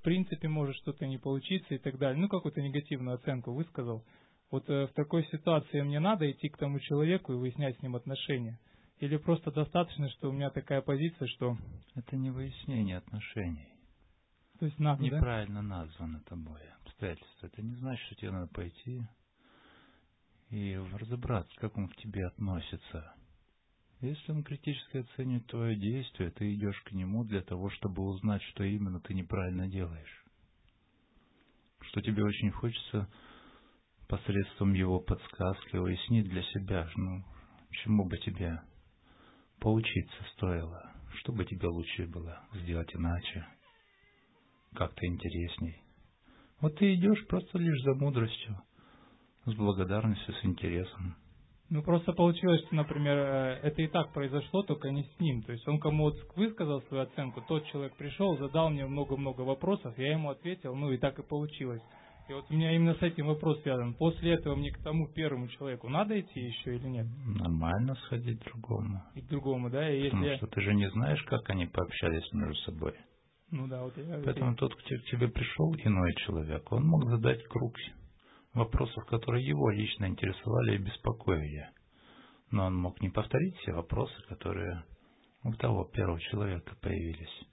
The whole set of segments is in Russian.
в принципе может что-то не получиться и так далее. Ну, какую-то негативную оценку высказал. Вот э, в такой ситуации мне надо идти к тому человеку и выяснять с ним отношения. Или просто достаточно, что у меня такая позиция, что... Это не выяснение отношений. То есть надо, Неправильно да? названо тобой обстоятельства. Это не значит, что тебе надо пойти и разобраться, как он к тебе относится. Если он критически оценит твое действие, ты идешь к нему для того, чтобы узнать, что именно ты неправильно делаешь. Что тебе очень хочется посредством его подсказки уяснить для себя, ну, чему бы тебе поучиться стоило, что бы тебе лучше было сделать иначе, как-то интересней. Вот ты идешь просто лишь за мудростью, с благодарностью, с интересом. Ну, просто получилось, что, например, э, это и так произошло, только не с ним. То есть он кому-то высказал свою оценку, тот человек пришел, задал мне много-много вопросов, я ему ответил, ну и так и получилось. И вот у меня именно с этим вопрос связан. После этого мне к тому первому человеку надо идти еще или нет? Нормально сходить к другому. И к другому, да? И если Потому что ты же не знаешь, как они пообщались между собой. Ну да, вот я... Поэтому тот, кто к тебе пришел, иной человек, он мог задать круг вопросов, которые его лично интересовали и беспокоили. Но он мог не повторить все вопросы, которые у того первого человека появились.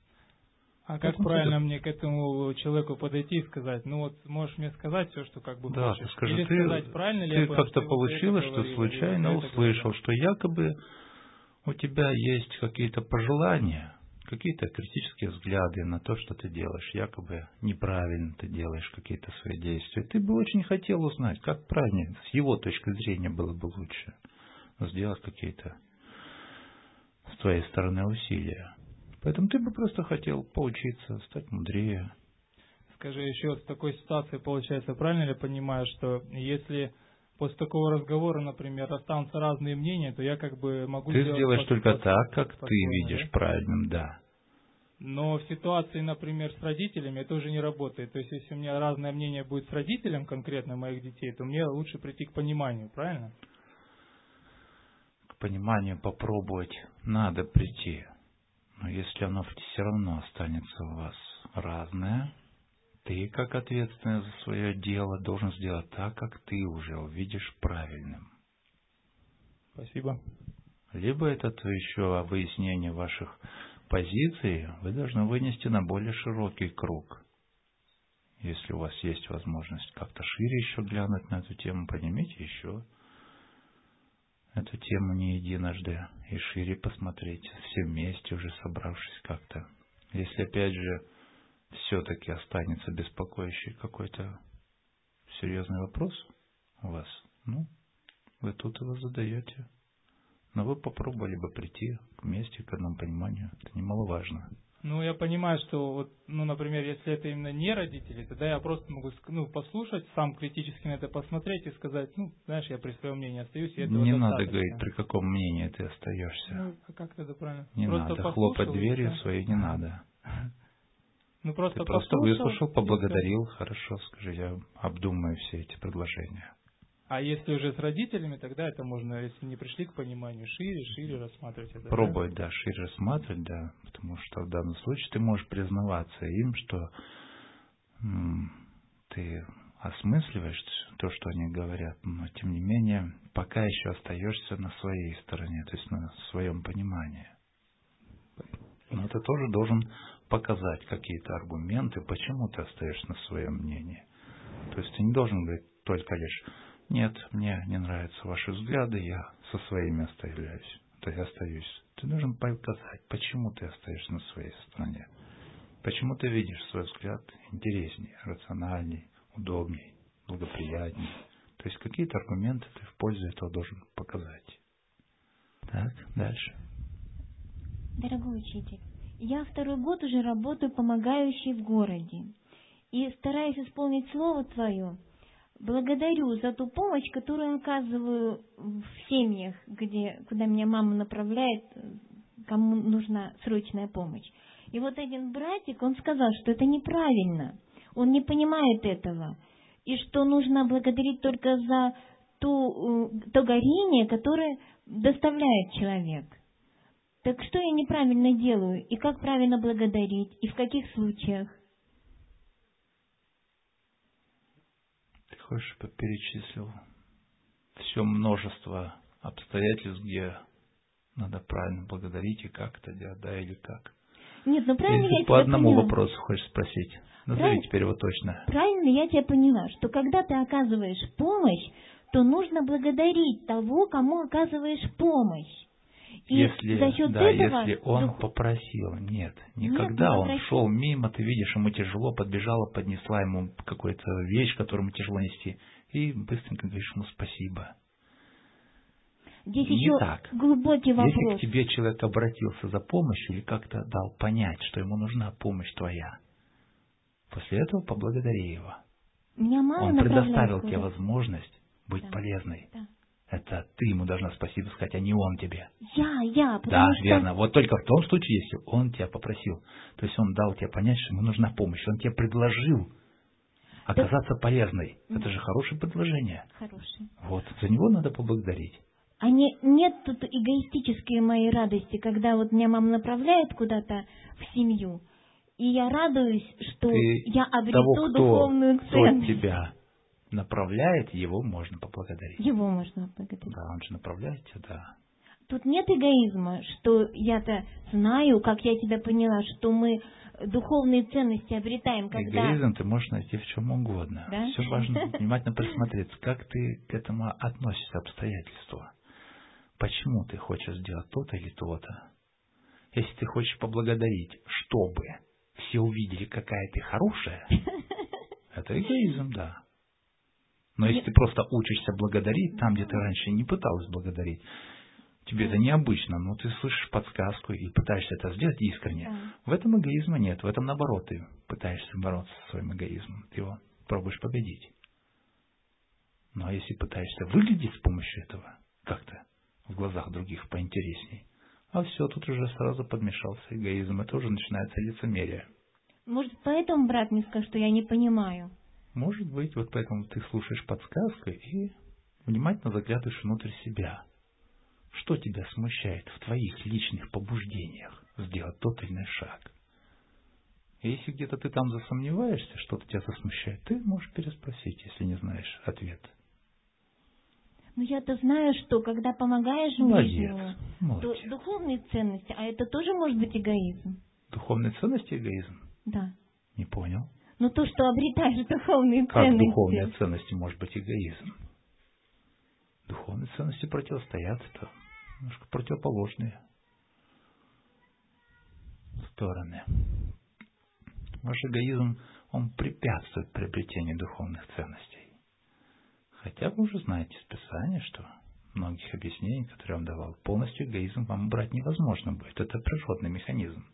А как правильно мне к этому человеку подойти и сказать, ну вот можешь мне сказать все, что как бы да, хочешь. скажи, Или ты, сказать, правильно ли ты как-то получилось, что говорил, случайно услышал, говорил. что якобы у тебя есть какие-то пожелания, какие-то критические взгляды на то, что ты делаешь, якобы неправильно ты делаешь какие-то свои действия. Ты бы очень хотел узнать, как правильно, с его точки зрения было бы лучше сделать какие-то с твоей стороны усилия. Поэтому ты бы просто хотел поучиться, стать мудрее. Скажи еще, вот в такой ситуации получается, правильно ли понимаю, что если после такого разговора, например, останутся разные мнения, то я как бы могу... Ты сделаешь только так, как ты видишь да? правильным, да. Но в ситуации, например, с родителями это уже не работает. То есть, если у меня разное мнение будет с родителем конкретно моих детей, то мне лучше прийти к пониманию, правильно? К пониманию попробовать надо прийти. Но если оно все равно останется у вас разное, ты, как ответственный за свое дело, должен сделать так, как ты уже увидишь правильным. Спасибо. Либо это то еще выяснение ваших позиций вы должны вынести на более широкий круг. Если у вас есть возможность как-то шире еще глянуть на эту тему, поднимите еще эту тему не единожды и шире посмотреть, все вместе уже собравшись как-то. Если опять же все-таки останется беспокоящий какой-то серьезный вопрос у вас, ну, вы тут его задаете. Но вы попробовали бы прийти вместе к одному пониманию. Это немаловажно. Ну, я понимаю, что вот, ну, например, если это именно не родители, тогда я просто могу ну, послушать, сам критически на это посмотреть и сказать, ну, знаешь, я при своем мнении остаюсь, и этого Не достаточно. надо говорить, при каком мнении ты остаешься. Ну, а как это правильно? Не просто надо, хлопать дверью да? своей не надо. Ну, просто ты просто выслушал, поблагодарил, хорошо, скажи, я обдумаю все эти предложения. А если уже с родителями, тогда это можно, если не пришли к пониманию, шире, шире рассматривать это. Пробовать, да, да шире рассматривать, да, потому что в данном случае ты можешь признаваться им, что м, ты осмысливаешь то, что они говорят, но тем не менее пока еще остаешься на своей стороне, то есть на своем понимании. Но ты тоже должен показать какие-то аргументы, почему ты остаешься на своем мнении. То есть ты не должен говорить только лишь нет, мне не нравятся ваши взгляды, я со своими остаюсь. То я остаюсь. Ты должен показать, почему ты остаешься на своей стороне. Почему ты видишь свой взгляд интереснее, рациональней, удобней, благоприятней. То есть какие-то аргументы ты в пользу этого должен показать. Так, дальше. Дорогой учитель, я второй год уже работаю помогающей в городе. И стараюсь исполнить слово твое, благодарю за ту помощь, которую оказываю в семьях, где, куда меня мама направляет, кому нужна срочная помощь. И вот один братик, он сказал, что это неправильно, он не понимает этого, и что нужно благодарить только за ту, э, то горение, которое доставляет человек. Так что я неправильно делаю и как правильно благодарить и в каких случаях? Ты хочешь перечислил все множество обстоятельств, где надо правильно благодарить и как это делать, да или как. Нет, ну правильно Если я по одному поняла. вопросу хочешь спросить. Назови Прав... теперь его точно. Правильно я тебя поняла, что когда ты оказываешь помощь, то нужно благодарить того, кому оказываешь помощь. И если, за счет да, этого если он дух- попросил, нет, не никогда он попросил. шел мимо, ты видишь, ему тяжело, подбежала, поднесла ему какую-то вещь, которую ему тяжело нести, и быстренько говоришь ему спасибо. здесь не еще так. глубокий Если вопрос. к тебе человек обратился за помощью или как-то дал понять, что ему нужна помощь твоя, после этого поблагодари его. Меня мало Он предоставил тебе возможность быть Да. полезной. Да. Это ты ему должна спасибо сказать, а не он тебе. Я, я, Да, что... верно. Вот только в том случае, если он тебя попросил. То есть он дал тебе понять, что ему нужна помощь. Он тебе предложил оказаться полезной. Это же хорошее предложение. Хороший. Вот. За него надо поблагодарить. А не, нет тут эгоистической моей радости, когда вот меня мама направляет куда-то в семью, и я радуюсь, что Ты я обрету того, кто, духовную кто ценность. тебя направляет, его можно поблагодарить. Его можно благодарить. Да, он же направляет тебя, да. Тут нет эгоизма, что я-то знаю, как я тебя поняла, что мы духовные ценности обретаем, когда... Эгоизм ты можешь найти в чем угодно. Да? Все важно внимательно присмотреться, как ты к этому относишься, обстоятельства. Почему ты хочешь сделать то-то или то-то. Если ты хочешь поблагодарить, чтобы все увидели, какая ты хорошая, это эгоизм, да. Но если ты просто учишься благодарить там, где ты раньше не пыталась благодарить, тебе это необычно, но ты слышишь подсказку и пытаешься это сделать искренне. В этом эгоизма нет, в этом наоборот ты пытаешься бороться со своим эгоизмом, ты его пробуешь победить. Но если пытаешься выглядеть с помощью этого как-то в глазах других поинтересней, а все, тут уже сразу подмешался эгоизм, это уже начинается лицемерие. Может, поэтому брат мне сказал, что я не понимаю. Может быть, вот поэтому ты слушаешь подсказку и внимательно заглядываешь внутрь себя. Что тебя смущает в твоих личных побуждениях сделать тот или иной шаг? И если где-то ты там засомневаешься, что-то тебя засмущает, ты можешь переспросить, если не знаешь ответ. Но я-то знаю, что когда помогаешь Молодец, ближнему, то молодец. духовные ценности, а это тоже может быть эгоизм. Духовные ценности эгоизм? Да. Не понял. Но то, что обретаешь духовные Как ценности. духовные ценности может быть эгоизм? Духовные ценности противостоят, это немножко противоположные стороны. Ваш эгоизм, он препятствует приобретению духовных ценностей. Хотя вы уже знаете из Писания, что многих объяснений, которые я вам давал, полностью эгоизм вам убрать невозможно будет. Это природный механизм.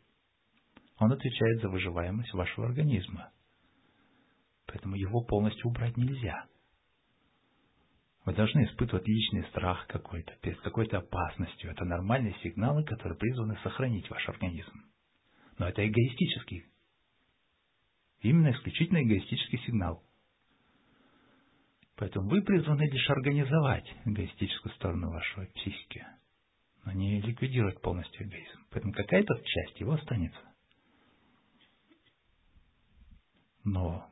Он отвечает за выживаемость вашего организма. Поэтому его полностью убрать нельзя. Вы должны испытывать личный страх какой-то, перед какой-то опасностью. Это нормальные сигналы, которые призваны сохранить ваш организм. Но это эгоистический. Именно исключительно эгоистический сигнал. Поэтому вы призваны лишь организовать эгоистическую сторону вашей психики, но не ликвидировать полностью эгоизм. Поэтому какая-то часть его останется. Но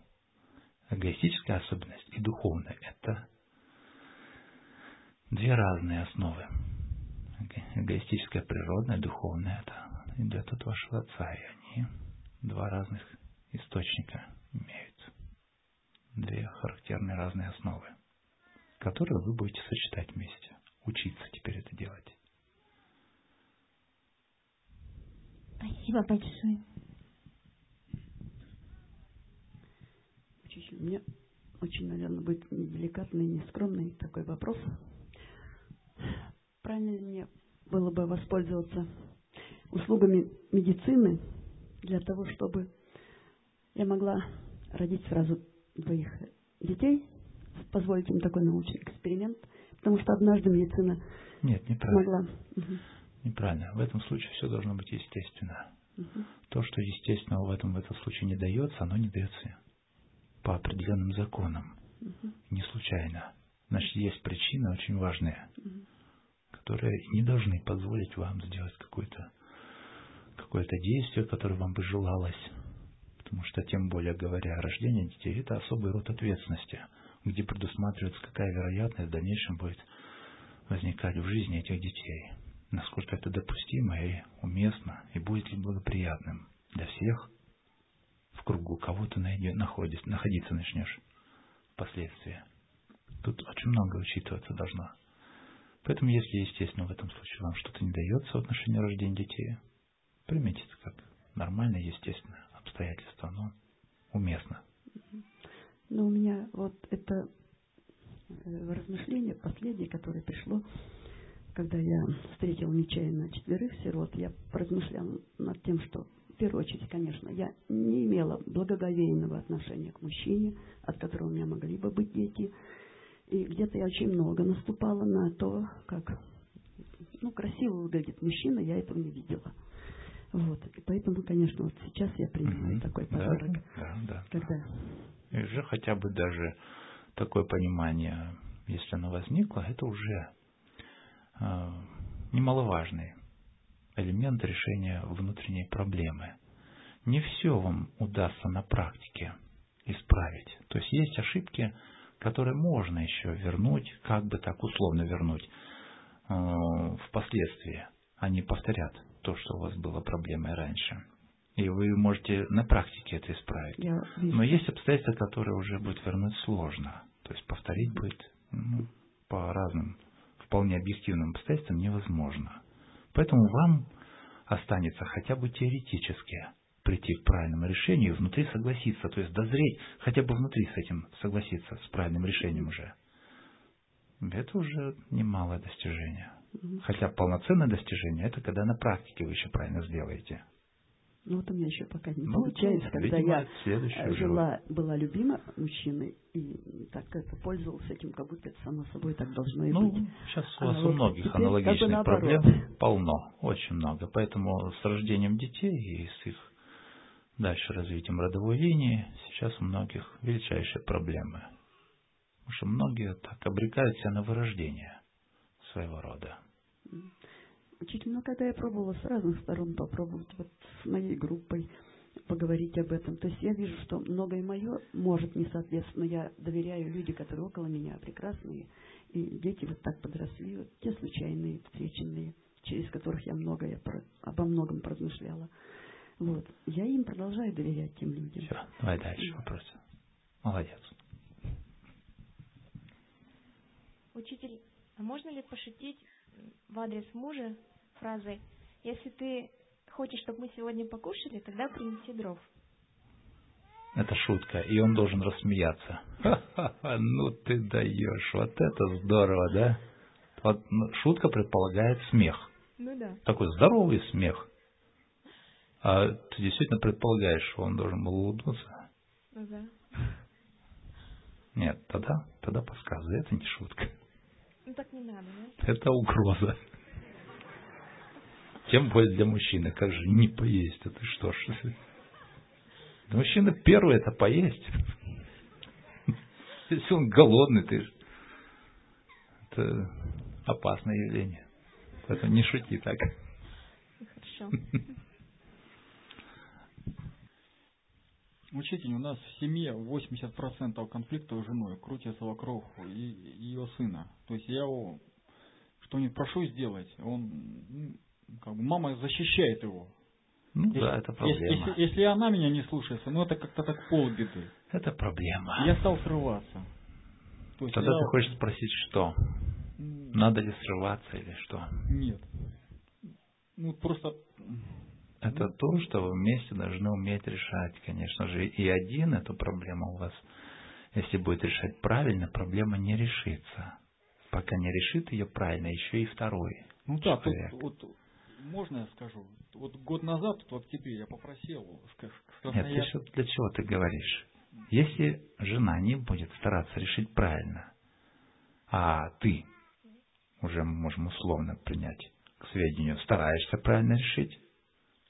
эгоистическая особенность и духовная – это две разные основы. Эго- Эгоистическая природная, духовная – это идет от вашего отца, и они два разных источника имеют. Две характерные разные основы, которые вы будете сочетать вместе, учиться теперь это делать. Спасибо большое. У меня очень, наверное, будет деликатный, нескромный такой вопрос. Правильно ли мне было бы воспользоваться услугами медицины для того, чтобы я могла родить сразу двоих детей, позволить им такой научный эксперимент, потому что однажды медицина Нет, неправильно. смогла. Мгм. Неправильно. В этом случае все должно быть естественно. Мгм. То, что естественного в этом в этом случае не дается, оно не дается по определенным законам, Мгм. не случайно. Значит, есть причины очень важные, Мгм. которые не должны позволить вам сделать какое-то какое-то действие, которое вам бы желалось. Потому что, тем более говоря, рождение детей – это особый род ответственности. где предусматривается, какая вероятность в дальнейшем будет возникать в жизни этих детей. Насколько это допустимо и уместно, и будет ли благоприятным для всех в кругу, кого ты найдешь, находишь, находиться начнешь впоследствии. Тут очень много учитываться должно. Поэтому, если, естественно, в этом случае вам что-то не дается в отношении рождения детей, примите это как нормальное, естественное обстоятельство, но уместно. Но у меня вот это э, размышление последнее, которое пришло, когда я встретил нечаянно четверых сирот, я размышлял над тем, что первую очередь, конечно, я не имела благоговейного отношения к мужчине, от которого у меня могли бы быть дети. И где-то я очень много наступала на то, как ну, красиво выглядит мужчина, я этого не видела. Вот. И поэтому, конечно, вот сейчас я принимаю угу. такой подарок. Да, да, да. Когда... И уже хотя бы даже такое понимание, если оно возникло, это уже э, немаловажный элемент решения внутренней проблемы. Не все вам удастся на практике исправить. То есть есть ошибки, которые можно еще вернуть, как бы так условно вернуть э, впоследствии. Они повторят то, что у вас было проблемой раньше. И вы можете на практике это исправить. Но есть обстоятельства, которые уже будет вернуть сложно. То есть повторить будет ну, по разным, вполне объективным обстоятельствам невозможно. Поэтому вам останется хотя бы теоретически прийти к правильному решению внутри согласиться, то есть дозреть, хотя бы внутри с этим согласиться, с правильным решением уже. Это уже немалое достижение. Хотя полноценное достижение это когда на практике вы еще правильно сделаете. Ну вот у меня еще пока не ну, получается, когда я жила, была любима мужчиной и так это пользовалась этим, как будто это само собой так должно и ну, быть. Сейчас у вас а у многих теперь, аналогичных как бы проблем полно, очень много. Поэтому с рождением детей и с их дальше развитием родовой линии сейчас у многих величайшие проблемы. Потому что многие так обрекают себя на вырождение своего рода. Учитель, ну когда я пробовала с разных сторон попробовать вот с моей группой поговорить об этом. То есть я вижу, что многое мое может не соответственно. Я доверяю люди, которые около меня прекрасные. И дети вот так подросли, вот те случайные, встреченные, через которых я многое про, обо многом поразмышляла. Вот. Я им продолжаю доверять тем людям. Все, давай дальше вопрос. Молодец. Учитель, а можно ли пошутить в адрес мужа фразой «Если ты хочешь, чтобы мы сегодня покушали, тогда принеси дров». Это шутка, и он должен рассмеяться. Ха-ха-ха, ну ты даешь, вот это здорово, да? Вот ну, шутка предполагает смех. Ну да. Такой здоровый смех. А ты действительно предполагаешь, что он должен был улыбнуться? Ну да. Нет, тогда, тогда подсказывай, это не шутка. Ну так не надо, да? Это угроза. Тем более для мужчины. Как же не поесть? Это что ж? Для мужчины первый это поесть. Если он голодный, ты это опасное явление. Поэтому не шути так. Хорошо. Учитель, у нас в семье 80% конфликтов с женой крутится вокруг ее сына. То есть я его что-нибудь прошу сделать, он, как бы, мама защищает его. Ну если, да, это проблема. Если, если, если она меня не слушается, ну это как-то так полбеды. Это проблема. Я стал срываться. То есть Тогда я... ты хочешь спросить, что? Надо ли срываться или что? Нет. Ну просто это то, что вы вместе должны уметь решать, конечно же. И один эту проблему у вас, если будет решать правильно, проблема не решится. Пока не решит ее правильно, еще и второй. Ну да, тут, вот, можно я скажу? Вот год назад, в октябре, я попросил... Нет, я... ты для чего ты говоришь? Если жена не будет стараться решить правильно, а ты, уже можем условно принять к сведению, стараешься правильно решить,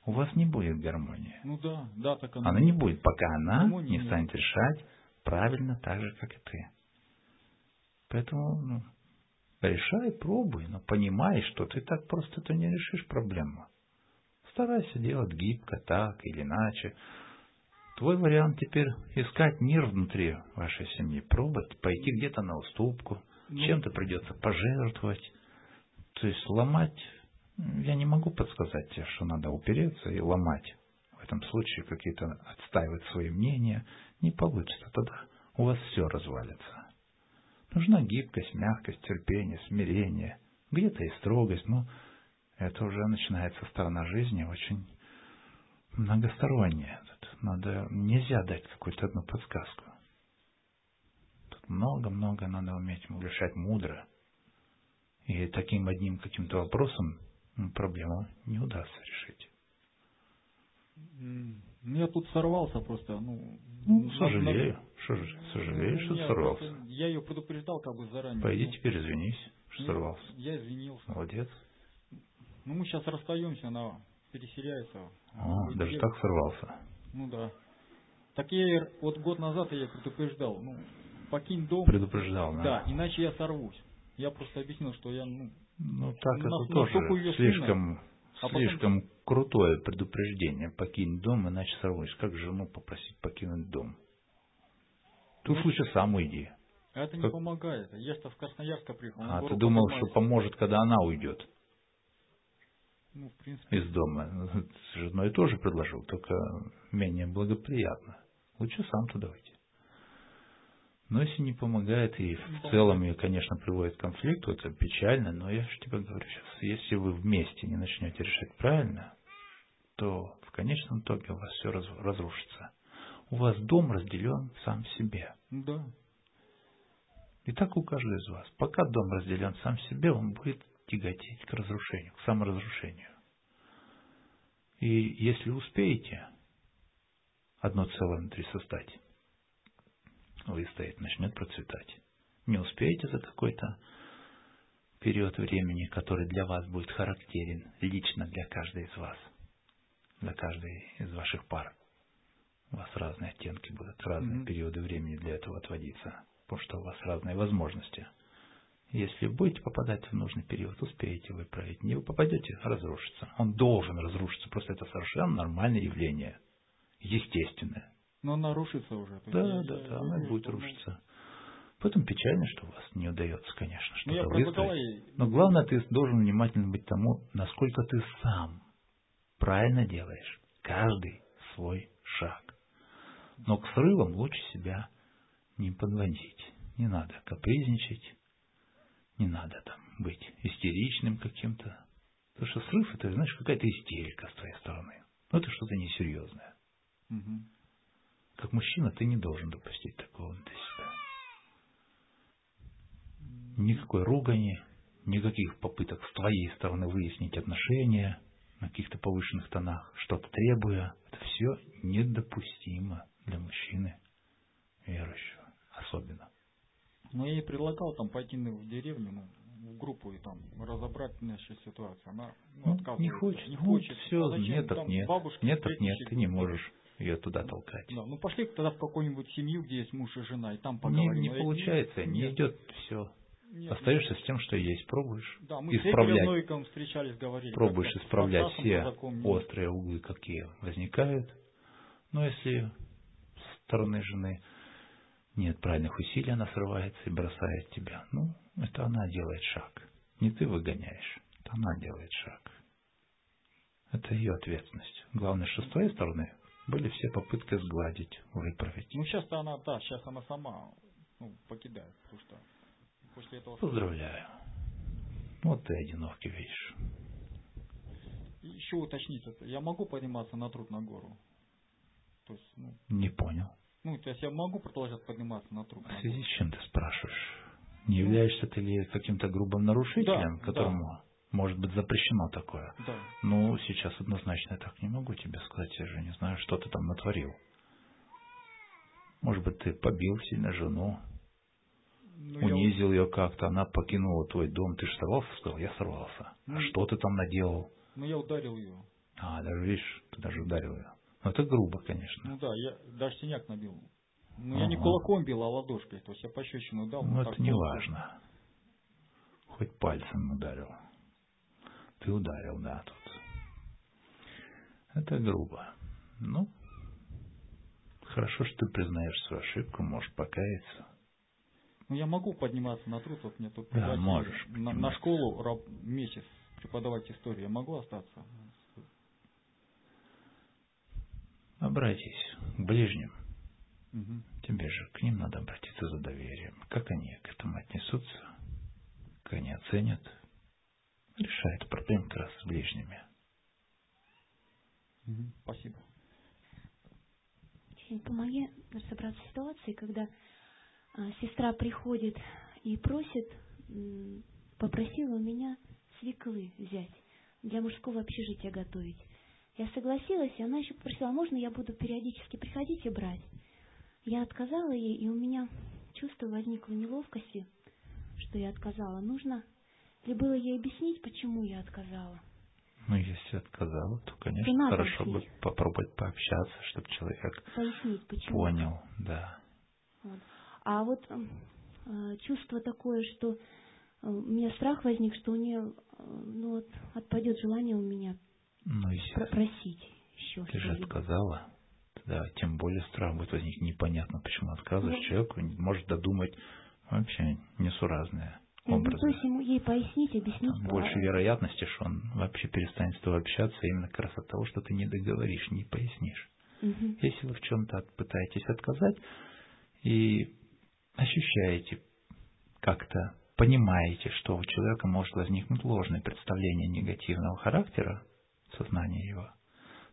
у вас не будет гармонии. Ну да, да, так оно. Она не будет, пока она гармонии не станет нет. решать правильно так же, как и ты. Поэтому ну, решай, пробуй, но понимай, что ты так просто то не решишь проблему. Старайся делать гибко, так или иначе. твой вариант теперь искать мир внутри вашей семьи, пробовать пойти где-то на уступку, ну, чем-то придется пожертвовать. То есть ломать, я не могу подсказать тебе, что надо упереться и ломать. В этом случае какие-то отстаивать свои мнения не получится. Тогда у вас все развалится. Нужна гибкость, мягкость, терпение, смирение, где-то и строгость, но это уже начинается сторона жизни очень многосторонняя. Тут надо, нельзя дать какую-то одну подсказку. Тут много-много надо уметь решать мудро. И таким одним каким-то вопросом проблему не удастся решить. Ну, я тут сорвался просто, ну... Ну, сожалею. Что же, сожалею, что Нет, сорвался. Я ее предупреждал как бы заранее. Пойди ну, теперь извинись, что я- сорвался. Я извинился. Молодец. Ну, мы сейчас расстаемся, она переселяется. О, Будет даже дев- так сорвался. Ну да. Так я ей- вот год назад я ее предупреждал, ну, покинь дом. Предупреждал, да? Да, иначе я сорвусь. Я просто объяснил, что я, ну, Ну, так У нас это настолько тоже её слишком, а потом- слишком крутое предупреждение. Покинь дом, иначе сорвусь. Как жену попросить покинуть дом? Ты уж лучше сам уйди. это не Как- помогает. Я что с Красноярска приехал. А ты думал, что поднимаюсь. поможет, когда она уйдет Ну, в принципе, из дома. С женой тоже предложил, только менее благоприятно. Лучше сам туда уйти. Но если не помогает, и в целом ее, конечно, приводит к конфликту, это печально, но я же тебе говорю сейчас, если вы вместе не начнете решать правильно, то в конечном итоге у вас все разрушится. У вас дом разделен сам себе. да. И так у каждого из вас. Пока дом разделен сам себе, он будет тяготеть к разрушению, к саморазрушению. И если успеете одно целое внутри создать, выстоять, начнет процветать. Не успеете за какой-то период времени, который для вас будет характерен лично для каждой из вас, для каждой из ваших пар. У вас разные оттенки будут, разные Мгм. периоды времени для этого отводиться, потому что у вас разные возможности. Если будете попадать в нужный период, успеете выправить. Не вы попадете, разрушится. Он должен разрушиться, просто это совершенно нормальное явление, естественное. Но она рушится уже. Да, да, да, она вижу, будет рушиться. Поэтому печально, что у вас не удается, конечно, Ну, что-то выстроить. Но главное, ты должен внимательно быть тому, насколько ты сам правильно делаешь каждый свой шаг. Но к срывам лучше себя не подводить. Не надо капризничать, не надо там быть истеричным каким-то. Потому что срыв это, знаешь, какая-то истерика с твоей стороны. Ну, это что-то несерьезное. Мгм. Как мужчина ты не должен допустить такого внутри себя. Никакой ругани, никаких попыток с твоей стороны выяснить отношения на каких-то повышенных тонах, что-то требуя. Это все недопустимо для мужчины верующего, особенно. Ну, я ей предлагал там пойти в деревню, ну, в группу и там разобрать нашу ситуацию. Она ну, Ну, отказывается. не хочет, Не ну, хочет. все, А нет так нет, бабушки, нет так нет, ты не можешь ее туда толкать. Да, ну пошли тогда в какую-нибудь семью, где есть муж и жена, и там Не, поговорим. не А я- получается, не идет все. Остаешься с тем, что есть, пробуешь Да, мы исправлять. Встречались, говорили. пробуешь исправлять все Казаком, острые углы, какие возникают. Но если с стороны жены нет правильных усилий, она срывается и бросает тебя. Ну, это она делает шаг. Не ты выгоняешь, это она делает шаг. Это ее ответственность. Главное, что с твоей стороны были все попытки сгладить, выправить. Ну, сейчас-то она, да, сейчас она сама ну, покидает, потому что после этого... Поздравляю. Вот ты одинокий, видишь. Еще уточнить, это, я могу подниматься на труд на гору? То есть, ну, Не понял. ну, то есть я могу продолжать подниматься на труд на В связи с чем ты спрашиваешь? Не являешься ты ли каким-то грубым нарушителем, Да, которому может быть запрещено такое? Да. Ну, сейчас однозначно я так не могу тебе сказать, я же не знаю, что ты там натворил. Может быть, ты побил сильно жену, Ну, унизил ее как-то, она покинула твой дом, ты же сорвался, сказал, я сорвался. Ну, А что ты там наделал? ну, я ударил ее. А, даже видишь, ты даже ударил ее. Ну, это грубо, конечно. Ну да, я даже синяк набил. Ну, я не кулаком бил, а ладошкой. То есть я пощечину дал. Ну, это не важно. Хоть пальцем ударил. Ты ударил, да, тут. Это грубо. Ну, хорошо, что ты признаешь свою ошибку, можешь покаяться. Ну, я могу подниматься на труд, вот мне тут да, можешь на, на школу раб, месяц преподавать историю. Я могу остаться? Обратись к ближним. Угу. Тебе же к ним надо обратиться за доверием. Как они к этому отнесутся? Как они оценят? Решает проблему как раз с ближними. Угу. Спасибо. Помоги разобраться в ситуации, когда сестра приходит и просит, попросила у меня свеклы взять для мужского общежития готовить. Я согласилась, и она еще попросила, а можно я буду периодически приходить и брать? Я отказала ей, и у меня чувство возникло неловкости, что я отказала. Нужно ли было ей объяснить, почему я отказала? Ну, если отказала, то, конечно, то хорошо бы попробовать пообщаться, чтобы человек Пояснить, почему. понял, да. Вот. А вот э, чувство такое, что э, у меня страх возник, что у нее э, ну, вот, отпадет желание у меня ну, если просить еще. Ты же отказала. Да, тем более страх будет возникнуть непонятно, почему отказываешь ну, человеку, может додумать вообще несуразное образы. Ну, то есть ему ей пояснить, объяснить. Там больше вероятности, что он вообще перестанет с тобой общаться именно как раз от того, что ты не договоришь, не пояснишь. Угу. Если вы в чем-то пытаетесь отказать и ощущаете как-то, понимаете, что у человека может возникнуть ложное представление негативного характера, сознания его,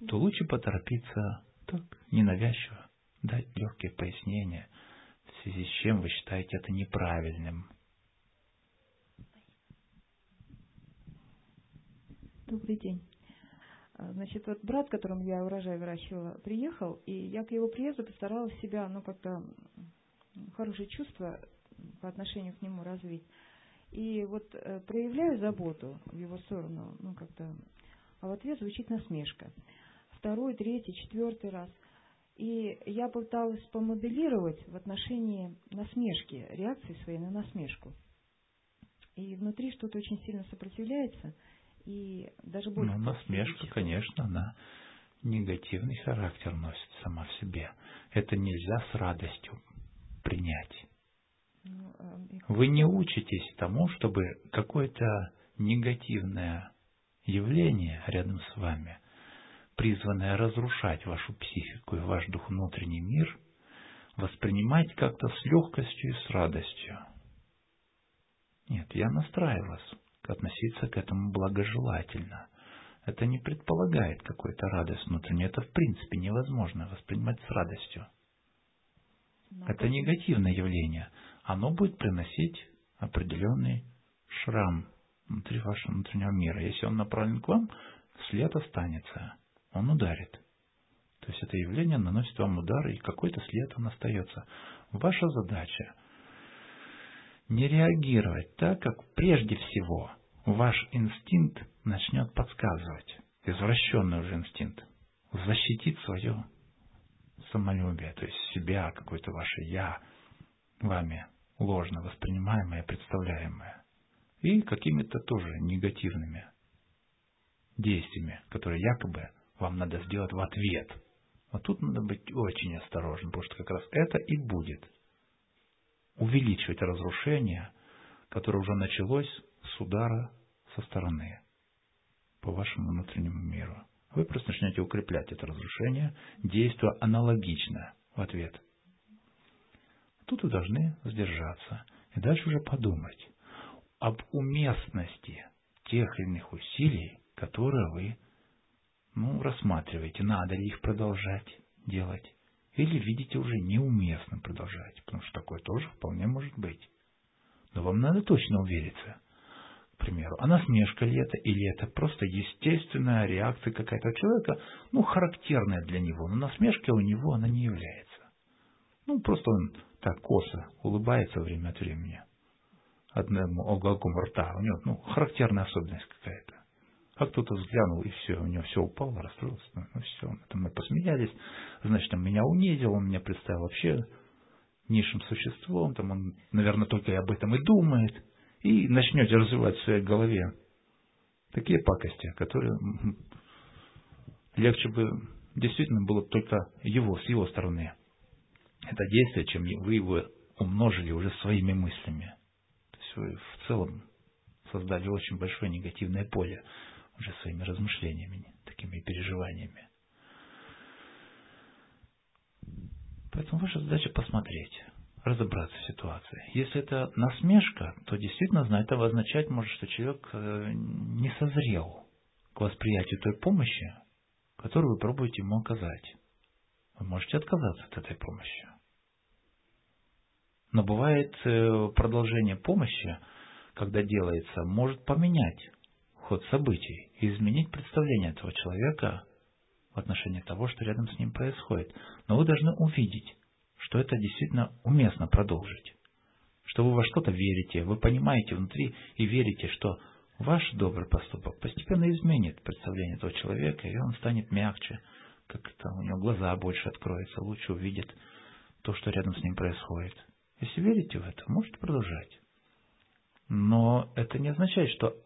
то лучше поторопиться так, ненавязчиво, дать легкие пояснения, в связи с чем вы считаете это неправильным. Добрый день. А, значит, вот брат, которым я урожай выращивала, приехал, и я к его приезду постаралась себя, ну, как-то хорошее чувство по отношению к нему развить. И вот э, проявляю заботу в его сторону, ну, как-то, а в ответ звучит насмешка. Второй, третий, четвертый раз. И я пыталась помоделировать в отношении насмешки, реакции своей на насмешку. И внутри что-то очень сильно сопротивляется, и даже больше... Ну, насмешка, конечно, она негативный характер носит сама в себе. Это нельзя с радостью принять. Ну, а, Вы не учитесь тому, чтобы какое-то негативное явление рядом с вами, призванное разрушать вашу психику и ваш дух внутренний мир, воспринимать как-то с легкостью и с радостью. Нет, я настраиваю вас относиться к этому благожелательно. Это не предполагает какой-то радость внутреннюю. Это в принципе невозможно воспринимать с радостью. Но это негативное явление. Оно будет приносить определенный шрам внутри вашего внутреннего мира. Если он направлен к вам, след останется. Он ударит. То есть это явление наносит вам удар, и какой-то след он остается. Ваша задача не реагировать так, как прежде всего ваш инстинкт начнет подсказывать, извращенный уже инстинкт, защитить свое самолюбие, то есть себя, какое-то ваше «я», вами ложно воспринимаемое, представляемое, и какими-то тоже негативными действиями, которые якобы вам надо сделать в ответ. Вот тут надо быть очень осторожным, потому что как раз это и будет увеличивать разрушение, которое уже началось с удара со стороны по вашему внутреннему миру. Вы просто начнете укреплять это разрушение, действуя аналогично в ответ. Тут вы должны сдержаться и дальше уже подумать об уместности тех или иных усилий, которые вы ну, рассматриваете, надо ли их продолжать делать, или видите уже неуместно продолжать, потому что такое тоже вполне может быть. Но вам надо точно увериться – примеру, а насмешка ли это, или это просто естественная реакция какая-то человека, ну, характерная для него, но насмешка у него она не является. Ну, просто он так косо улыбается время от времени одним уголком рта. У него, ну, характерная особенность какая-то. А кто-то взглянул, и все, у него все упало, расстроился. Ну, ну все, мы посмеялись. Значит, он меня унизил, он меня представил вообще низшим существом. Там он, наверное, только и об этом и думает и начнете развивать в своей голове такие пакости, которые легче бы действительно было только его, с его стороны это действие, чем вы его умножили уже своими мыслями. То есть вы в целом создали очень большое негативное поле уже своими размышлениями, такими переживаниями. Поэтому ваша задача посмотреть, разобраться в ситуации. Если это насмешка, то действительно это означать может, что человек э, не созрел к восприятию той помощи, которую вы пробуете ему оказать. Вы можете отказаться от этой помощи. Но бывает э, продолжение помощи, когда делается, может поменять ход событий и изменить представление этого человека в отношении того, что рядом с ним происходит. Но вы должны увидеть, что это действительно уместно продолжить. Что вы во что-то верите, вы понимаете внутри и верите, что ваш добрый поступок постепенно изменит представление этого человека, и он станет мягче, как-то у него глаза больше откроются, лучше увидит то, что рядом с ним происходит. Если верите в это, можете продолжать. Но это не означает, что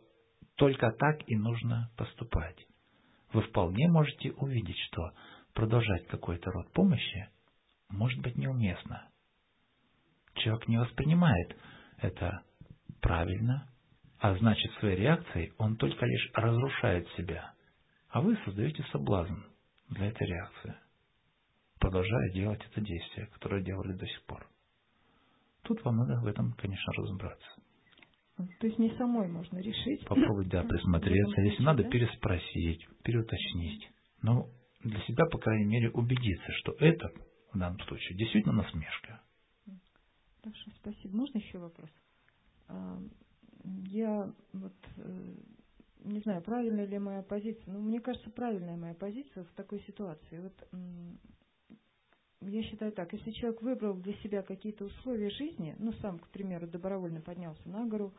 только так и нужно поступать. Вы вполне можете увидеть, что продолжать какой-то род помощи может быть неуместно. Человек не воспринимает это правильно, а значит своей реакцией он только лишь разрушает себя, а вы создаете соблазн для этой реакции, продолжая делать это действие, которое делали до сих пор. Тут вам надо в этом, конечно, разобраться. То есть не самой можно решить. Попробовать, да, присмотреться. Если надо, переспросить, переуточнить. Но для себя, по крайней мере, убедиться, что это в данном случае действительно насмешка. Хорошо, спасибо. Можно еще вопрос? А, я вот э, не знаю, правильная ли моя позиция. Но мне кажется, правильная моя позиция в такой ситуации. Вот я считаю так, если человек выбрал для себя какие-то условия жизни, ну, сам, к примеру, добровольно поднялся на гору,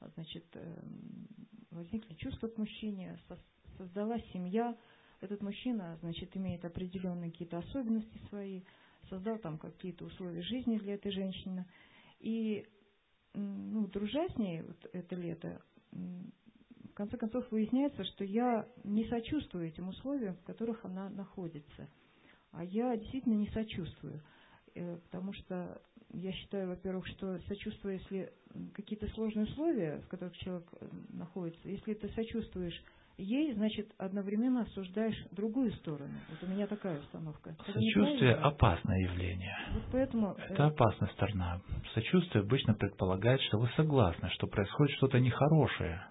а, значит, эм, возникли чувства к мужчине, создалась семья, этот мужчина, значит, имеет определенные какие-то особенности свои, создал там какие-то условия жизни для этой женщины. И, ну, дружа с ней вот это лето, в конце концов выясняется, что я не сочувствую этим условиям, в которых она находится – а я действительно не сочувствую, э, потому что я считаю, во-первых, что сочувствую, если какие-то сложные условия, в которых человек э, находится, если ты сочувствуешь ей, значит, одновременно осуждаешь другую сторону. Вот у меня такая установка. Сочувствие – опасное явление. Вот поэтому... Э, Это опасная сторона. Сочувствие обычно предполагает, что вы согласны, что происходит что-то нехорошее,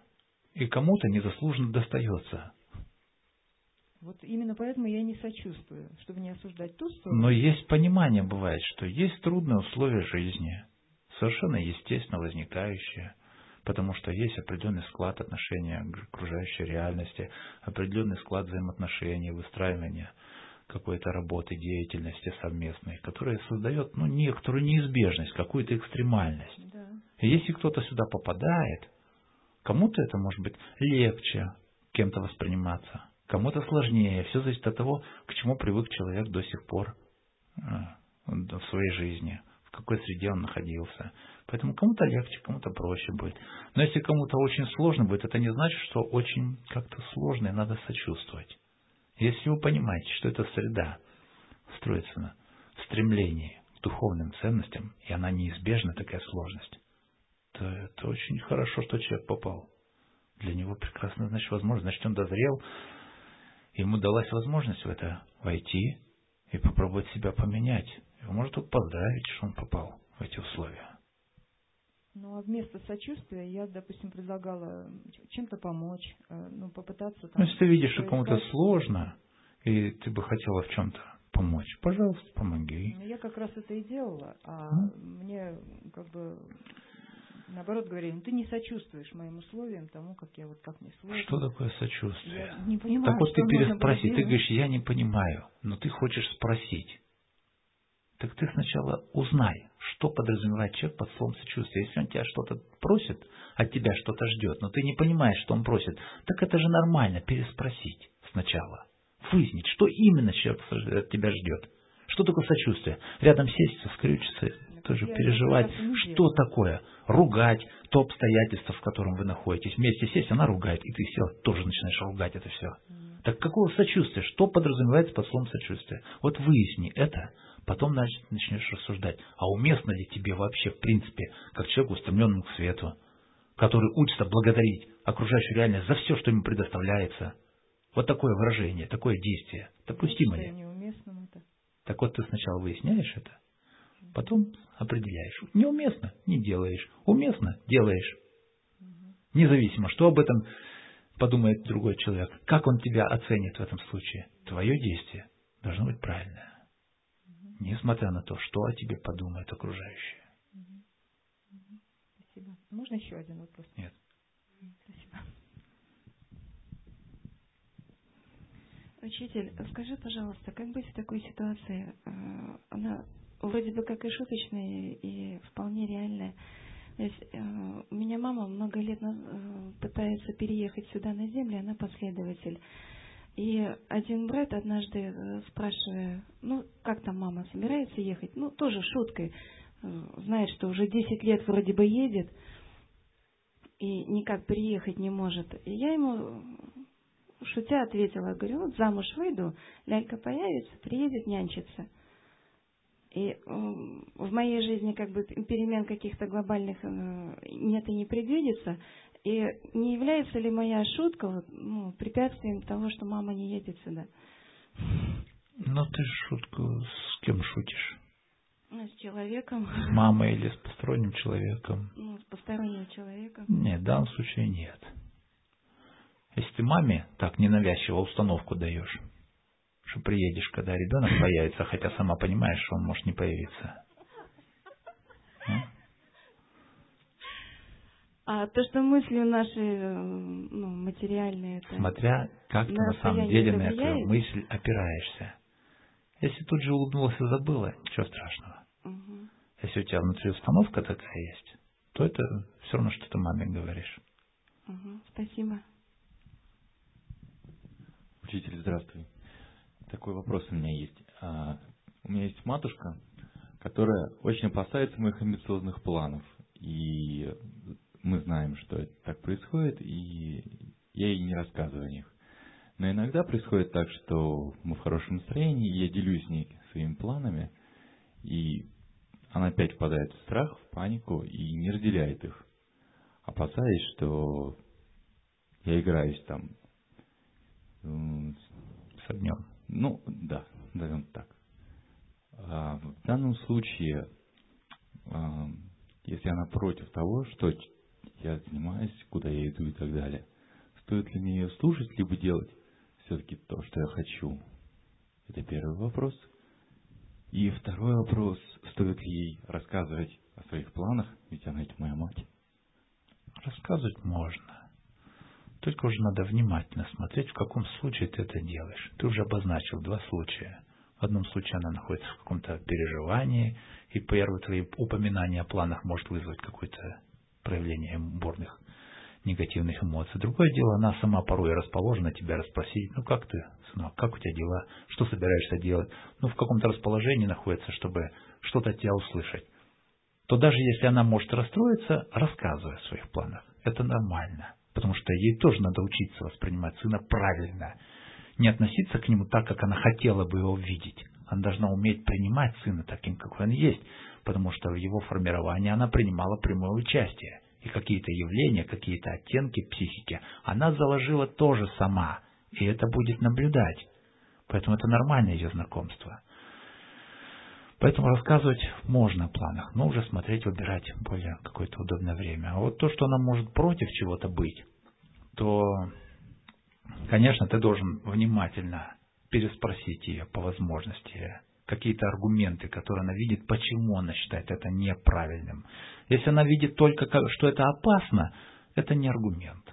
и кому-то незаслуженно достается. Вот именно поэтому я не сочувствую, чтобы не осуждать ту сторону. Но есть понимание бывает, что есть трудные условия жизни, совершенно естественно возникающие, потому что есть определенный склад отношения к окружающей реальности, определенный склад взаимоотношений, выстраивания какой-то работы, деятельности совместной, которая создает ну, некоторую неизбежность, какую-то экстремальность. Да. И если кто-то сюда попадает, кому-то это может быть легче кем-то восприниматься, Кому-то сложнее. Все зависит от того, к чему привык человек до сих пор э, в своей жизни, в какой среде он находился. Поэтому кому-то легче, кому-то проще будет. Но если кому-то очень сложно будет, это не значит, что очень как-то сложно и надо сочувствовать. Если вы понимаете, что эта среда строится на стремлении к духовным ценностям, и она неизбежна, такая сложность, то это очень хорошо, что человек попал. Для него прекрасно, значит, возможно, значит, он дозрел, ему далась возможность в это войти и попробовать себя поменять. Его можно только поздравить, что он попал в эти условия. Ну, а вместо сочувствия я, допустим, предлагала чем-то помочь, э, ну, попытаться... Там, ну, если ты видишь, что кому-то сложно, и ты бы хотела в чем-то помочь, пожалуйста, помоги. Ну, я как раз это и делала, а mm. мне как бы наоборот говорили, ну ты не сочувствуешь моим условиям, тому, как я вот как мне сложно. Что такое сочувствие? Я не понимаю, так вот ты переспроси, ты говоришь, я не понимаю, но ты хочешь спросить. Так ты сначала узнай, что подразумевает человек под словом сочувствие. Если он тебя что-то просит, от тебя что-то ждет, но ты не понимаешь, что он просит, так это же нормально, переспросить сначала. Выяснить, что именно человек от тебя ждет. Что такое сочувствие? Рядом сесть, скрючиться, тоже переживать, что такое ругать то обстоятельство, в котором вы находитесь. Вместе сесть, она ругает, и ты сел, тоже начинаешь ругать это все. Так какого сочувствия? Что подразумевается под словом сочувствие? Вот выясни это, Потом начнешь рассуждать, а уместно ли тебе вообще, в принципе, как человеку, устремленному к свету, который учится благодарить окружающую реальность за все, что ему предоставляется. Вот такое выражение, такое действие. Допустимо ли? это. Так вот ты сначала выясняешь это, потом определяешь. Неуместно – не делаешь. Уместно – делаешь. Независимо, что об этом подумает другой человек. Как он тебя оценит в этом случае? Твое действие должно быть правильное. Несмотря на то, что о тебе подумают окружающие. Спасибо. Можно еще один вопрос? Нет. Спасибо. Учитель, скажи, пожалуйста, как быть в такой ситуации? Э, она вроде бы как и шуточная, и вполне реальная. То есть, э, у меня мама много лет э, пытается переехать сюда на землю, она последователь. И один брат однажды спрашивая, ну, как там мама собирается ехать, ну, тоже шуткой, знает, что уже 10 лет вроде бы едет, и никак приехать не может. И я ему шутя ответила, говорю, вот замуж выйду, лялька появится, приедет нянчиться. И э, в моей жизни как бы перемен каких-то глобальных э, нет и не предвидится. И не является ли моя шутка вот, ну, препятствием того, что мама не едет сюда? Ну, ты шутку с кем шутишь? Ну, с человеком. С мамой или с посторонним человеком? Ну, с посторонним человеком. Нет, в данном случае нет. Если ты маме так ненавязчиво установку даешь, что приедешь, когда ребенок появится, хотя сама понимаешь, что он может не появиться. А то, что мысли наши ну, материальные, это... Смотря как ты на самом деле на эту мысль опираешься. Если тут же улыбнулась и забыла, ничего страшного. Угу. Если у тебя внутри установка такая есть, то это все равно, что ты маме говоришь. Угу. Спасибо. Учитель, здравствуй. Такой вопрос у меня есть. А, у меня есть матушка, которая очень опасается моих амбициозных планов. И мы знаем, что так происходит, и я ей не рассказываю о них. Но иногда происходит так, что мы в хорошем настроении, я делюсь с ней своими планами, и она опять впадает в страх, в панику и не разделяет их, опасаясь, что я играюсь там с огнем. Ну, да, назовем так. А, в данном случае, если она против того, что я занимаюсь, куда я иду и так далее, стоит ли мне ее слушать, либо делать все-таки то, что я хочу? Это первый вопрос. И второй вопрос, стоит ли ей рассказывать о своих планах, ведь она ведь моя мать. Рассказывать можно. Только уже надо внимательно смотреть, в каком случае ты это делаешь. Ты уже обозначил два случая. В одном случае она находится в каком-то переживании, и первые твои упоминания о планах может вызвать какое-то проявление бурных негативных эмоций. Другое дело, она сама порой расположена тебя расспросить, ну как ты, сынок, как у тебя дела, что собираешься делать, ну в каком-то расположении находится, чтобы что-то от тебя услышать. То даже если она может расстроиться, рассказывай о своих планах. Это нормально. Потому что ей тоже надо учиться воспринимать сына правильно. Не относиться к нему так, как она хотела бы его видеть. Она должна уметь принимать сына таким, какой он есть, потому что в его формировании она принимала прямое участие. И какие-то явления, какие-то оттенки психики она заложила тоже сама. И это будет наблюдать. Поэтому это нормальное ее знакомство. Поэтому рассказывать можно о планах, но уже смотреть, выбирать более какое-то удобное время. А вот то, что она может против чего-то быть, то, конечно, ты должен внимательно переспросить ее по возможности, какие-то аргументы, которые она видит, почему она считает это неправильным. Если она видит только, что это опасно, это не аргумент.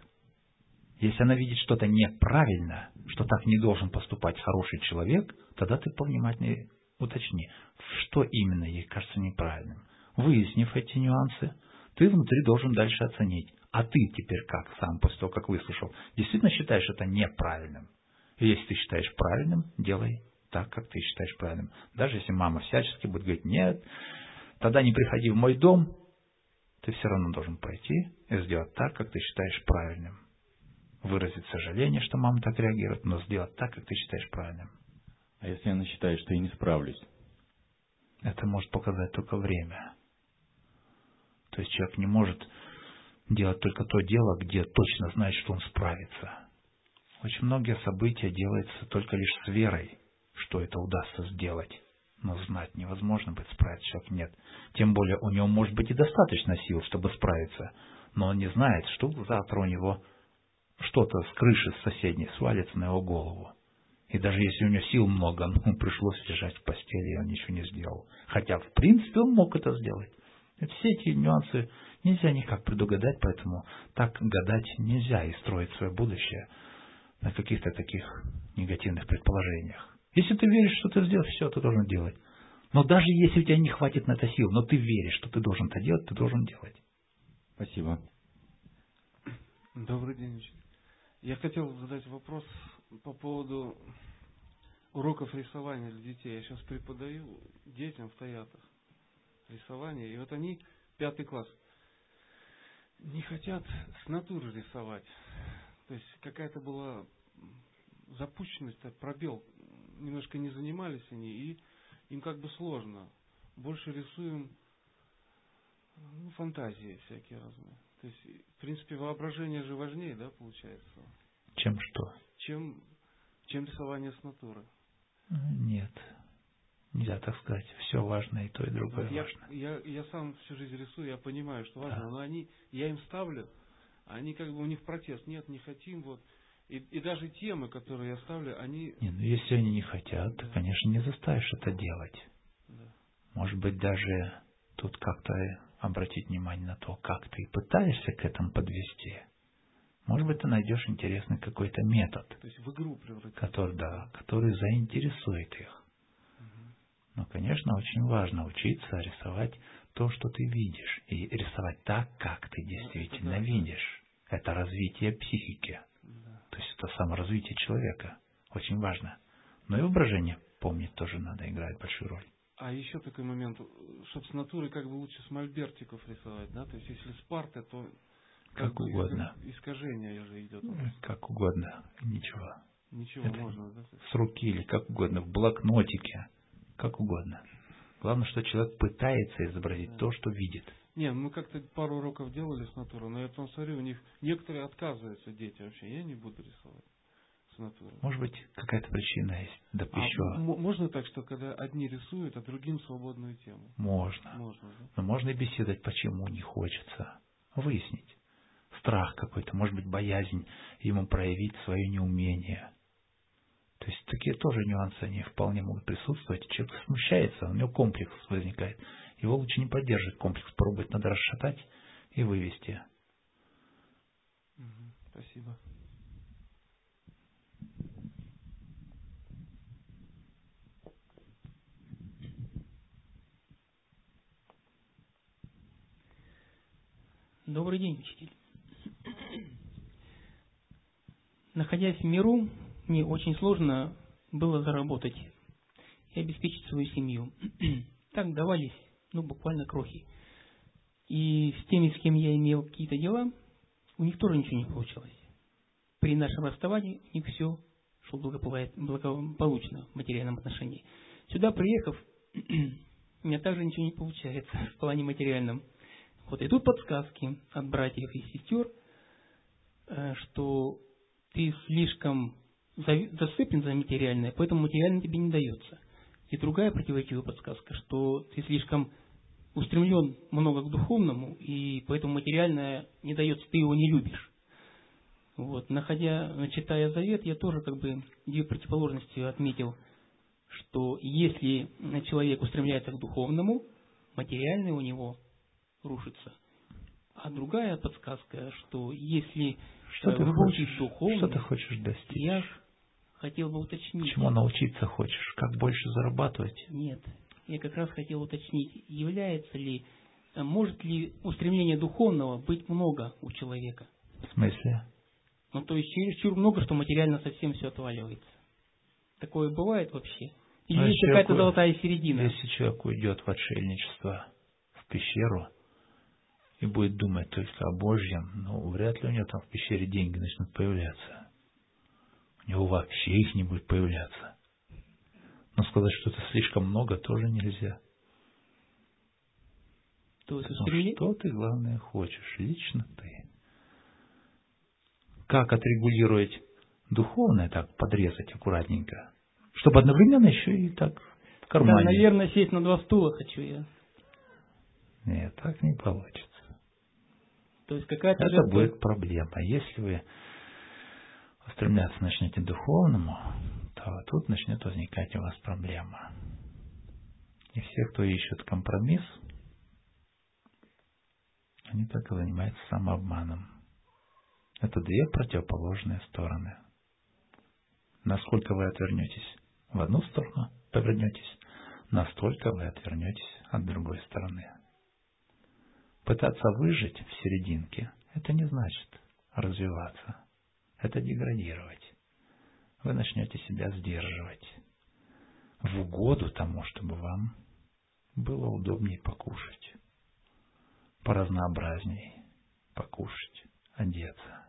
Если она видит что-то неправильно, что так не должен поступать хороший человек, тогда ты повнимательнее уточни, что именно ей кажется неправильным. Выяснив эти нюансы, ты внутри должен дальше оценить. А ты теперь как сам, после того, как выслушал, действительно считаешь это неправильным? Если ты считаешь правильным, делай так, как ты считаешь правильным. Даже если мама всячески будет говорить, нет, тогда не приходи в мой дом, ты все равно должен пойти и сделать так, как ты считаешь правильным. Выразить сожаление, что мама так реагирует, но сделать так, как ты считаешь правильным. А если она считает, что я не справлюсь? Это может показать только время. То есть человек не может делать только то дело, где точно знает, что он справится. Очень многие события делаются только лишь с верой, что это удастся сделать. Но знать невозможно быть справиться человек нет. Тем более у него может быть и достаточно сил, чтобы справиться. Но он не знает, что завтра у него что-то с крыши соседней свалится на его голову. И даже если у него сил много, ну, пришлось лежать в постели, и он ничего не сделал. Хотя, в принципе, он мог это сделать. И все эти нюансы нельзя никак предугадать, поэтому так гадать нельзя и строить свое будущее на каких-то таких негативных предположениях. Если ты веришь, что ты сделаешь, все, ты должен делать. Но даже если у тебя не хватит на это сил, но ты веришь, что ты должен это делать, ты должен делать. Спасибо. Добрый день. Я хотел задать вопрос по поводу уроков рисования для детей. Я сейчас преподаю детям в Тоятах рисование. И вот они, пятый класс, не хотят с натуры рисовать. То есть какая-то была запущенность, пробел. Немножко не занимались они, и им как бы сложно. Больше рисуем ну, фантазии всякие разные. То есть, в принципе, воображение же важнее, да, получается? Чем что? Чем, чем рисование с натуры. Нет. Нельзя так сказать. Все важно, и то, и другое я, важно. Я, я сам всю жизнь рисую, я понимаю, что важно, да. но они, я им ставлю, они как бы у них протест, нет, не хотим, вот. И, и даже темы, которые я ставлю, они... Не, ну если они не хотят, да. то, конечно, не заставишь это делать. Да. Может быть, даже тут как-то обратить внимание на то, как ты пытаешься к этому подвести. Может быть, ты найдешь интересный какой-то метод, то есть в игру превратить. который, да, который заинтересует их. Угу. Но, конечно, очень важно учиться рисовать то, что ты видишь, и рисовать так, как ты действительно это, да, видишь. Это развитие психики. То есть это саморазвитие человека. Очень важно. Но и воображение помнить тоже надо играть большую роль. А еще такой момент, чтобы с натуры как бы лучше с мольбертиков рисовать, да? То есть если с парты, то как, как угодно. Искажение же идет. Как угодно, ничего. Ничего Это можно, да? С руки или как угодно, в блокнотике, как угодно. Главное, что человек пытается изобразить да. то, что видит. Не, мы как-то пару уроков делали с натурой, но я потом смотрю, у них некоторые отказываются дети вообще, я не буду рисовать с натурой. Может быть, какая-то причина есть, да а еще. Можно так, что когда одни рисуют, а другим свободную тему? Можно. Можно, да? Но можно и беседовать, почему не хочется. Выяснить страх какой-то, может быть, боязнь ему проявить свое неумение. То есть такие тоже нюансы, они вполне могут присутствовать. Человек смущается, у него комплекс возникает. Его лучше не поддерживать комплекс, пробовать надо расшатать и вывести. Спасибо. Добрый день, учитель находясь в миру, мне очень сложно было заработать и обеспечить свою семью. так давались, ну, буквально крохи. И с теми, с кем я имел какие-то дела, у них тоже ничего не получалось. При нашем расставании у них все шло благополучно в материальном отношении. Сюда приехав, у меня также ничего не получается в плане материальном. Вот и тут подсказки от братьев и сестер, э, что ты слишком зацеплен за материальное, поэтому материальное тебе не дается. И другая противоречивая подсказка, что ты слишком устремлен много к духовному, и поэтому материальное не дается, ты его не любишь. Вот, находя, читая завет, я тоже как бы две противоположности отметил, что если человек устремляется к духовному, материальное у него рушится. А другая подсказка, что если что ты хочешь? Духовно, что ты хочешь достичь? Я хотел бы уточнить. Чему научиться хочешь? Как больше зарабатывать? Нет. Я как раз хотел уточнить, является ли, э, может ли устремление духовного быть много у человека? В смысле? Ну, то есть чересчур много, что материально совсем все отваливается. Такое бывает вообще? Или есть какая-то золотая середина? Если человек уйдет в отшельничество, в пещеру, и будет думать только о Божьем, ну, вряд ли у него там в пещере деньги начнут появляться. У него вообще их не будет появляться. Но сказать, что это слишком много, тоже нельзя. Что Ну, ты, главное, хочешь? Лично ты. Как отрегулировать духовное, так подрезать аккуратненько, чтобы одновременно еще и так в кармане. Да, наверное, сесть на два стула хочу я. Нет, так не получится. То есть какая-то Это жертва- будет проблема. Если вы устремляться начнете духовному, то тут начнет возникать у вас проблема. И все, кто ищет компромисс, они только занимаются самообманом. Это две противоположные стороны. Насколько вы отвернетесь в одну сторону, повернетесь, настолько вы отвернетесь от другой стороны. Пытаться выжить в серединке – это не значит развиваться. Это деградировать. Вы начнете себя сдерживать в угоду тому, чтобы вам было удобнее покушать, поразнообразней покушать, одеться.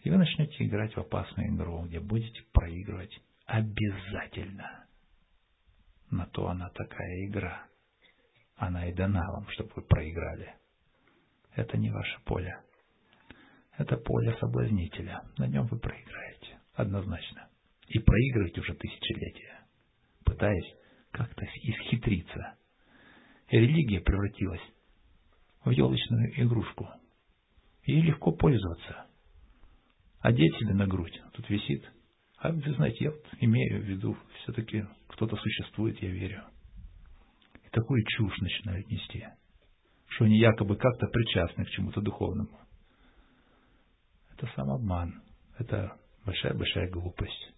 И вы начнете играть в опасную игру, где будете проигрывать обязательно. На то она такая игра. Она и дана вам, чтобы вы проиграли. Это не ваше поле. Это поле соблазнителя. На нем вы проиграете. Однозначно. И проигрываете уже тысячелетия, пытаясь как-то исхитриться. Религия превратилась в елочную игрушку. Ей легко пользоваться. Одеть себе на грудь. Тут висит. А вы знаете, я вот имею в виду, все-таки кто-то существует, я верю. И такую чушь начинают нести, что они якобы как-то причастны к чему-то духовному. Это самообман. Это большая-большая глупость.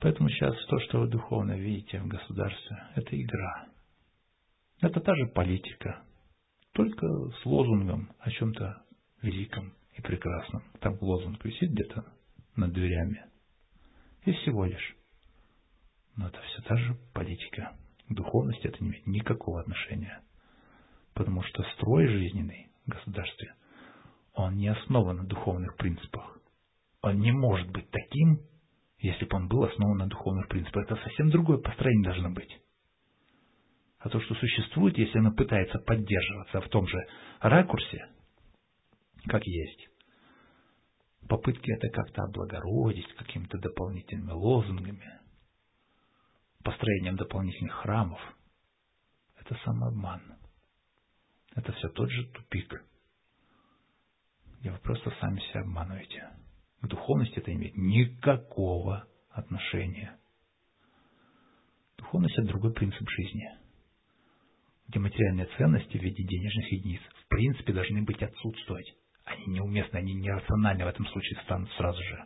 Поэтому сейчас то, что вы духовно видите в государстве, это игра. Это та же политика, только с лозунгом о чем-то великом и прекрасном. Там лозунг висит где-то над дверями. И всего лишь. Но это все та же политика. К духовности это не имеет никакого отношения. Потому что строй жизненный в государстве, он не основан на духовных принципах. Он не может быть таким, если бы он был основан на духовных принципах. Это совсем другое построение должно быть. А то, что существует, если оно пытается поддерживаться в том же ракурсе, как есть, попытки это как-то облагородить какими-то дополнительными лозунгами, построением дополнительных храмов, это самообман. Это все тот же тупик, где вы просто сами себя обманываете. К духовности это имеет никакого отношения. Духовность – это другой принцип жизни, где материальные ценности в виде денежных единиц в принципе должны быть отсутствовать. Они неуместны, они нерациональны в этом случае станут сразу же.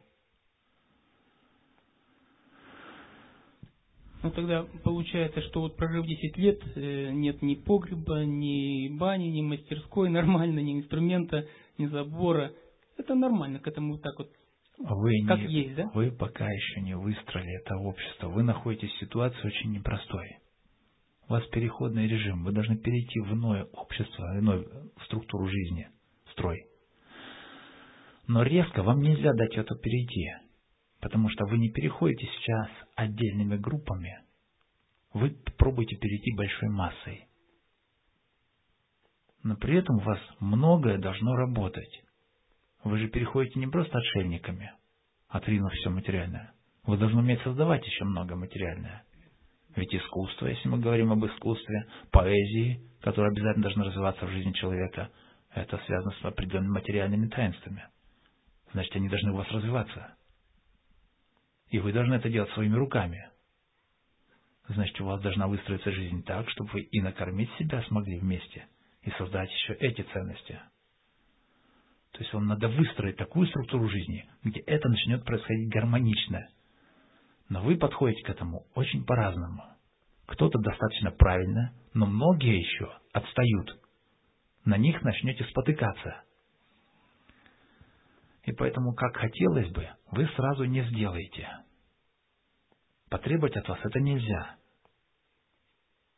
Ну тогда получается, что вот прожив 10 лет, э, нет ни погреба, ни бани, ни мастерской нормально, ни инструмента, ни забора. Это нормально, к этому вот так вот, Вы, как не, есть, да? вы пока еще не выстроили это общество. Вы находитесь в ситуации очень непростой. У вас переходный режим. Вы должны перейти в иное общество, иную структуру жизни, строй. Но резко вам нельзя дать это перейти, потому что вы не переходите сейчас отдельными группами, вы пробуете перейти большой массой. Но при этом у вас многое должно работать. Вы же переходите не просто отшельниками, отринув все материальное. Вы должны уметь создавать еще много материальное. Ведь искусство, если мы говорим об искусстве, поэзии, которая обязательно должна развиваться в жизни человека, это связано с определенными материальными таинствами. Значит, они должны у вас развиваться. И вы должны это делать своими руками. Значит, у вас должна выстроиться жизнь так, чтобы вы и накормить себя смогли вместе, и создать еще эти ценности. То есть вам надо выстроить такую структуру жизни, где это начнет происходить гармонично. Но вы подходите к этому очень по-разному. Кто-то достаточно правильно, но многие еще отстают. На них начнете спотыкаться. И поэтому, как хотелось бы, вы сразу не сделаете. Потребовать от вас это нельзя.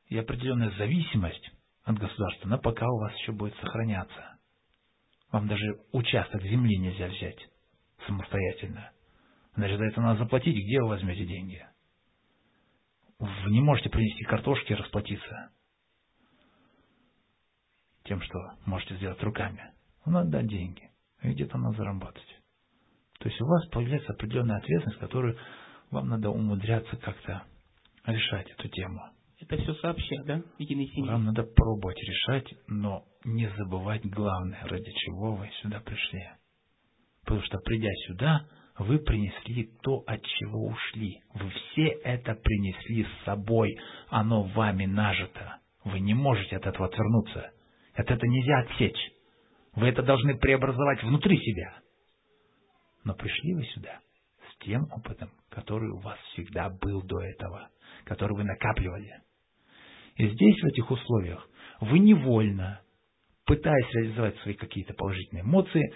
И определенная зависимость от государства, она пока у вас еще будет сохраняться. Вам даже участок земли нельзя взять самостоятельно. Значит, это надо заплатить. Где вы возьмете деньги? Вы не можете принести картошки и расплатиться. тем, что можете сделать руками. Вам надо дать деньги и где-то надо заработать. То есть у вас появляется определенная ответственность, которую вам надо умудряться как-то решать эту тему. Это все сообща, да, единой семьи? Вам надо пробовать решать, но не забывать главное, ради чего вы сюда пришли. Потому что придя сюда, вы принесли то, от чего ушли. Вы все это принесли с собой. Оно вами нажито. Вы не можете от этого отвернуться. От этого нельзя отсечь. Вы это должны преобразовать внутри себя. Но пришли вы сюда с тем опытом, который у вас всегда был до этого, который вы накапливали. И здесь, в этих условиях, вы невольно, пытаясь реализовать свои какие-то положительные эмоции,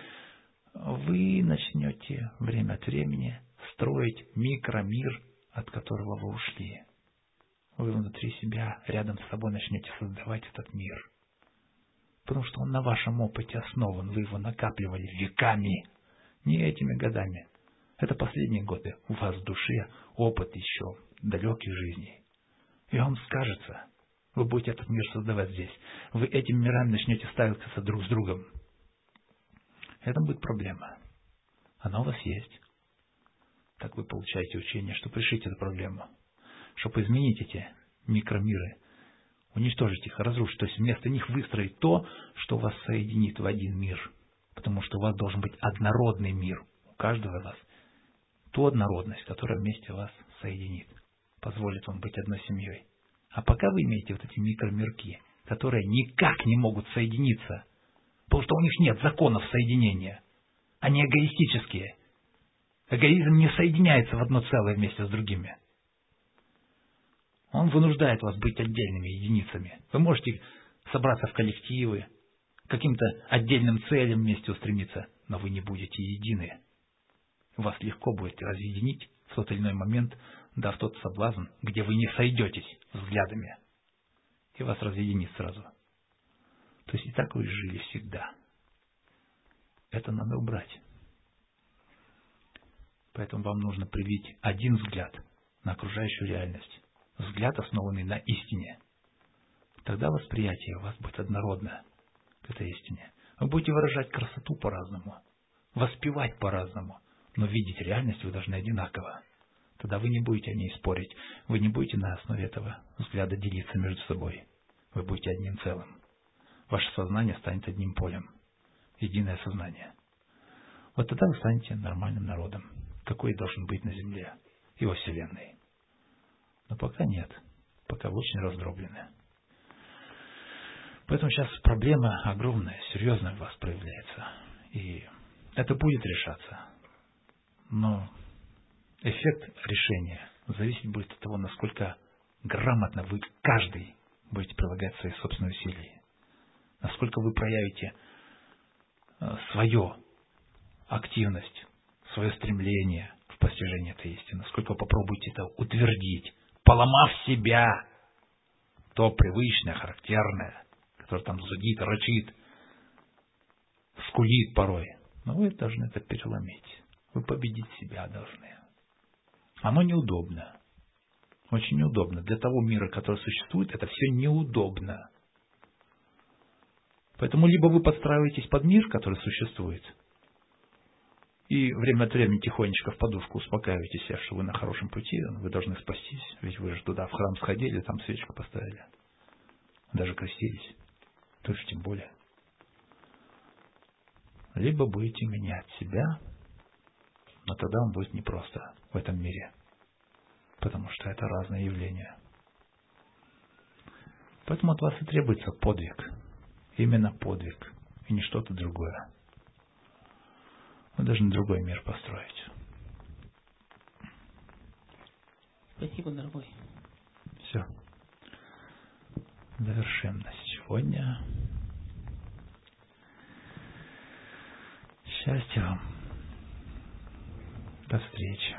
вы начнете время от времени строить микромир, от которого вы ушли. Вы внутри себя, рядом с собой начнете создавать этот мир. Потому что он на вашем опыте основан, вы его накапливали веками, не этими годами. Это последние годы. У вас в душе опыт еще далеких жизней. И он скажется, вы будете этот мир создавать здесь. Вы этими мирами начнете ставиться друг с другом. Это будет проблема. Она у вас есть. Так вы получаете учение, чтобы решить эту проблему. Чтобы изменить эти микромиры, уничтожить их, разрушить. То есть вместо них выстроить то, что вас соединит в один мир. Потому что у вас должен быть однородный мир. У каждого из вас. Ту однородность, которая вместе вас соединит. Позволит вам быть одной семьей. А пока вы имеете вот эти микромирки, которые никак не могут соединиться – Потому что у них нет законов соединения. Они эгоистические. Эгоизм не соединяется в одно целое вместе с другими. Он вынуждает вас быть отдельными единицами. Вы можете собраться в коллективы, каким-то отдельным целям вместе устремиться, но вы не будете едины. Вас легко будет разъединить в тот или иной момент, дав тот соблазн, где вы не сойдетесь взглядами, и вас разъединит сразу. То есть и так вы жили всегда. Это надо убрать. Поэтому вам нужно привить один взгляд на окружающую реальность. Взгляд, основанный на истине. Тогда восприятие у вас будет однородно к этой истине. Вы будете выражать красоту по-разному, воспевать по-разному, но видеть реальность вы должны одинаково. Тогда вы не будете о ней спорить, вы не будете на основе этого взгляда делиться между собой. Вы будете одним целым ваше сознание станет одним полем, единое сознание. Вот тогда вы станете нормальным народом, какой должен быть на Земле и во Вселенной. Но пока нет, пока вы очень раздроблены. Поэтому сейчас проблема огромная, серьезная у вас проявляется. И это будет решаться. Но эффект решения зависит будет от того, насколько грамотно вы каждый будете прилагать свои собственные усилия насколько вы проявите э, свою активность, свое стремление в постижении этой истины, насколько вы попробуете это утвердить, поломав себя, то привычное, характерное, которое там зудит, рычит, скулит порой. Но вы должны это переломить. Вы победить себя должны. Оно неудобно. Очень неудобно. Для того мира, который существует, это все неудобно. Поэтому либо вы подстраиваетесь под мир, который существует, и время от времени тихонечко в подушку успокаиваете себя, что вы на хорошем пути, вы должны спастись, ведь вы же туда в храм сходили, там свечку поставили, даже крестились, то есть тем более. Либо будете менять себя, но тогда он будет непросто в этом мире, потому что это разные явления. Поэтому от вас и требуется подвиг – именно подвиг, и не что-то другое. Мы должны другой мир построить. Спасибо, дорогой. Все. Завершим на сегодня. Счастья вам. До встречи.